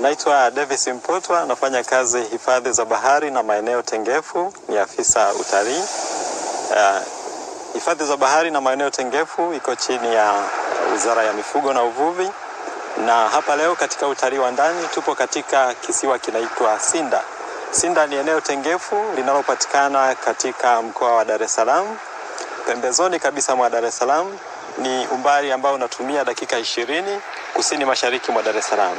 Naitwa Davis Mpotwa, nafanya kazi hifadhi za bahari na maeneo tengefu, ni afisa utalii. Uh, hifadhi za bahari na maeneo tengefu iko chini ya Wizara ya Mifugo na Uvuvi, na hapa leo katika utalii wa ndani tupo katika kisiwa kinaitwa Sinda. Sinda ni eneo tengefu linalopatikana katika mkoa wa Dar es Salaam, pembezoni kabisa mwa Dar es Salaam. Ni umbali ambao unatumia dakika ishirini kusini mashariki mwa Dar es Salaam.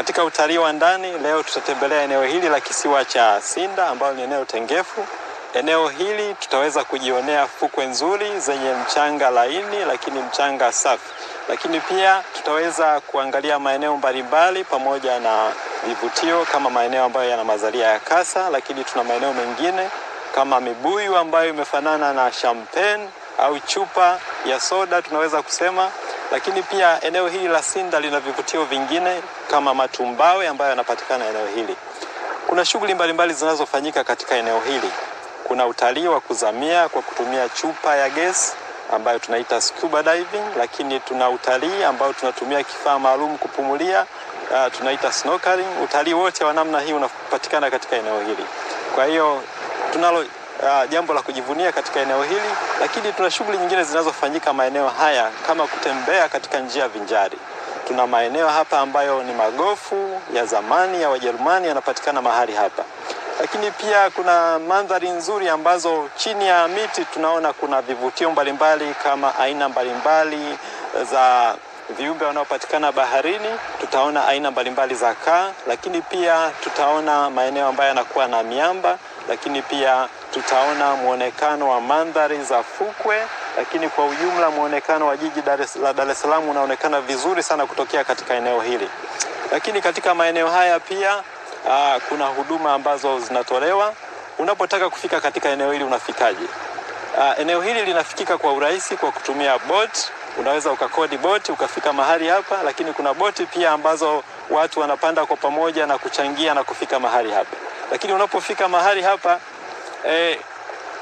Katika utalii wa ndani leo tutatembelea eneo hili la kisiwa cha Sinda ambalo ni eneo tengefu. Eneo hili tutaweza kujionea fukwe nzuri zenye mchanga laini, lakini mchanga safi, lakini pia tutaweza kuangalia maeneo mbalimbali pamoja na vivutio kama maeneo ambayo yana mazalia ya kasa, lakini tuna maeneo mengine kama mibuyu ambayo imefanana na champagne au chupa ya soda tunaweza kusema lakini pia eneo hili la Sinda lina vivutio vingine kama matumbawe ambayo yanapatikana eneo hili. Kuna shughuli mbalimbali zinazofanyika katika eneo hili. Kuna utalii wa kuzamia kwa kutumia chupa ya gesi ambayo tunaita scuba diving, lakini tuna utalii ambao tunatumia kifaa maalum kupumulia, uh, tunaita snorkeling. Utalii wote wa namna hii unapatikana katika eneo hili. Kwa hiyo tunalo Uh, jambo la kujivunia katika eneo hili, lakini tuna shughuli nyingine zinazofanyika maeneo haya kama kutembea katika njia vinjari. Tuna maeneo hapa ambayo ni magofu ya zamani ya Wajerumani yanapatikana mahali hapa, lakini pia kuna mandhari nzuri ambazo chini ya miti tunaona kuna vivutio mbalimbali kama aina mbalimbali za viumbe wanaopatikana baharini. Tutaona aina mbalimbali za kaa, lakini pia tutaona maeneo ambayo yanakuwa na miamba, lakini pia tutaona mwonekano wa mandhari za fukwe, lakini kwa ujumla mwonekano wa jiji la Dar es Salaam unaonekana vizuri sana kutokea katika eneo hili. Lakini katika maeneo haya pia aa, kuna huduma ambazo zinatolewa. Unapotaka kufika katika eneo hili unafikaje? Aa, eneo hili linafikika kwa urahisi kwa kutumia boat. Unaweza ukakodi boti ukafika mahali hapa, lakini kuna boti pia ambazo watu wanapanda kwa pamoja na kuchangia na kufika mahali hapa. Lakini unapofika mahali hapa eh,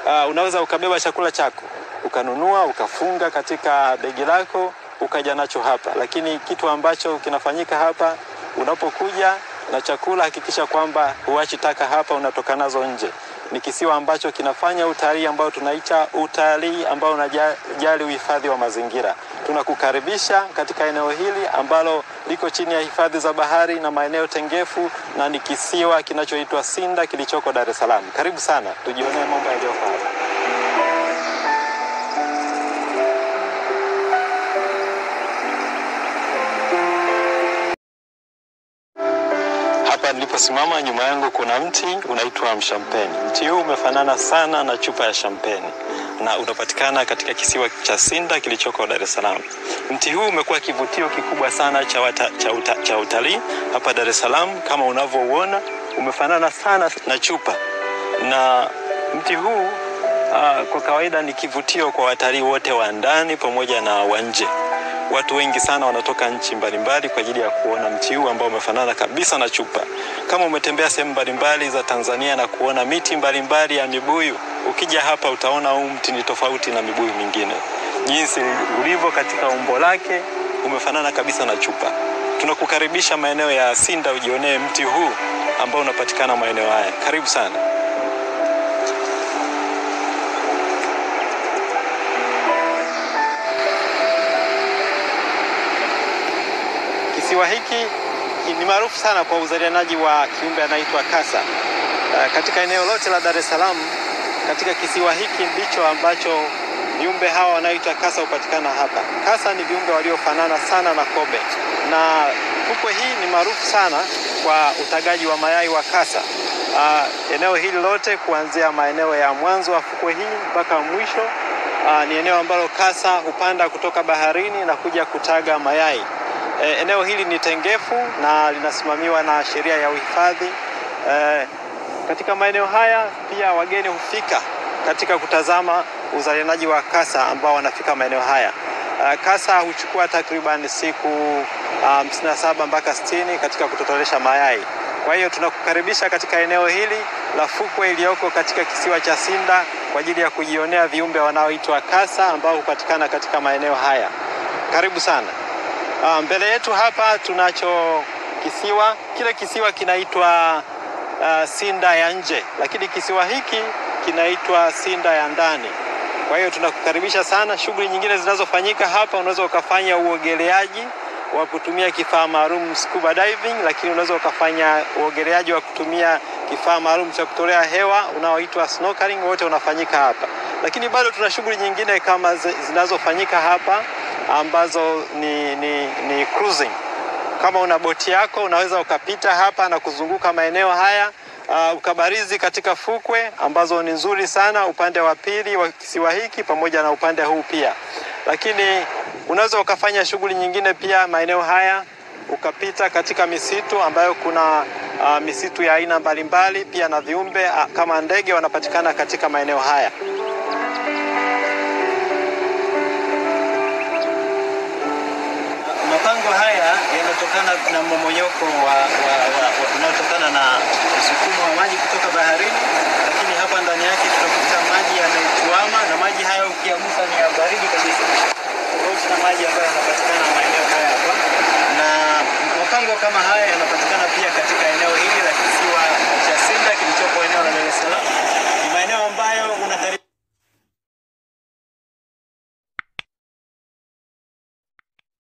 uh, unaweza ukabeba chakula chako ukanunua ukafunga katika begi lako ukaja nacho hapa, lakini kitu ambacho kinafanyika hapa, unapokuja na chakula, hakikisha kwamba huachi taka hapa, unatoka nazo nje. Ni kisiwa ambacho kinafanya utalii ambao tunaita utalii ambao unajali uhifadhi wa mazingira. Tunakukaribisha katika eneo hili ambalo liko chini ya hifadhi za bahari na maeneo tengefu, na ni kisiwa kinachoitwa Sinda kilichoko Dar es Salaam. Karibu sana, tujionee mambo. Hapa niliposimama nyuma yangu kuna mti unaitwa mshampeni. Mti huu umefanana sana na chupa ya shampeni na unapatikana katika kisiwa cha Sinda kilichoko Dar es Salaam. Mti huu umekuwa kivutio kikubwa sana cha, wata, cha, uta, cha utalii hapa Dar es Salaam. Kama unavyouona umefanana sana na chupa, na mti huu uh, kwa kawaida ni kivutio kwa watalii wote wa ndani pamoja na wa nje. Watu wengi sana wanatoka nchi mbalimbali kwa ajili ya kuona mti huu ambao umefanana kabisa na chupa. Kama umetembea sehemu mbalimbali za Tanzania na kuona miti mbalimbali ya mibuyu, ukija hapa utaona huu mti ni tofauti na mibuyu mingine. Jinsi ulivyo katika umbo lake umefanana kabisa na chupa. Tunakukaribisha maeneo ya Sinda ujionee mti huu ambao unapatikana maeneo haya. Karibu sana. Kisiwa hiki ni maarufu sana kwa uzalianaji wa kiumbe anaitwa kasa. Uh, katika eneo lote la Dar es Salaam, katika kisiwa hiki ndicho ambacho viumbe hawa wanaoitwa kasa hupatikana hapa. Kasa ni viumbe waliofanana sana na kobe, na fukwe hii ni maarufu sana kwa utagaji wa mayai wa kasa. Uh, eneo hili lote kuanzia maeneo ya mwanzo wa fukwe hii mpaka mwisho uh, ni eneo ambalo kasa hupanda kutoka baharini na kuja kutaga mayai. E, eneo hili ni tengefu na linasimamiwa na sheria ya uhifadhi. E, katika maeneo haya pia wageni hufika katika kutazama uzalianaji wa kasa ambao wanafika maeneo haya. E, kasa huchukua takriban siku hamsini na saba mpaka sitini katika kutotolesha mayai. Kwa hiyo tunakukaribisha katika eneo hili la fukwe iliyoko katika kisiwa cha Sinda kwa ajili ya kujionea viumbe wanaoitwa kasa ambao hupatikana katika maeneo haya. Karibu sana. Uh, mbele yetu hapa tunacho kisiwa. Kile kisiwa kinaitwa uh, Sinda ya nje, lakini kisiwa hiki kinaitwa Sinda ya ndani. Kwa hiyo tunakukaribisha sana. Shughuli nyingine zinazofanyika hapa, unaweza ukafanya uogeleaji wa kutumia kifaa maalum scuba diving, lakini unaweza ukafanya uogeleaji wa kutumia kifaa maalum cha kutolea hewa unaoitwa snorkeling, wote unafanyika hapa. Lakini bado tuna shughuli nyingine kama zinazofanyika hapa ambazo ni, ni, ni cruising. Kama una boti yako unaweza ukapita hapa na kuzunguka maeneo haya uh, ukabarizi katika fukwe ambazo ni nzuri sana upande wa pili wa kisiwa hiki pamoja na upande huu pia, lakini unaweza ukafanya shughuli nyingine pia maeneo haya, ukapita katika misitu ambayo kuna uh, misitu ya aina mbalimbali pia na viumbe uh, kama ndege wanapatikana katika maeneo haya. mapango haya yanatokana na mmomonyoko wa, wa, wa, wa, unaotokana na msukumo wa maji kutoka baharini, lakini hapa ndani yake tunakuta maji yametuama, na maji haya ukiagusa ni ya baridi kabisa, tofauti na maji ambayo yanapatikana maeneo haya hapa, na mapango kama haya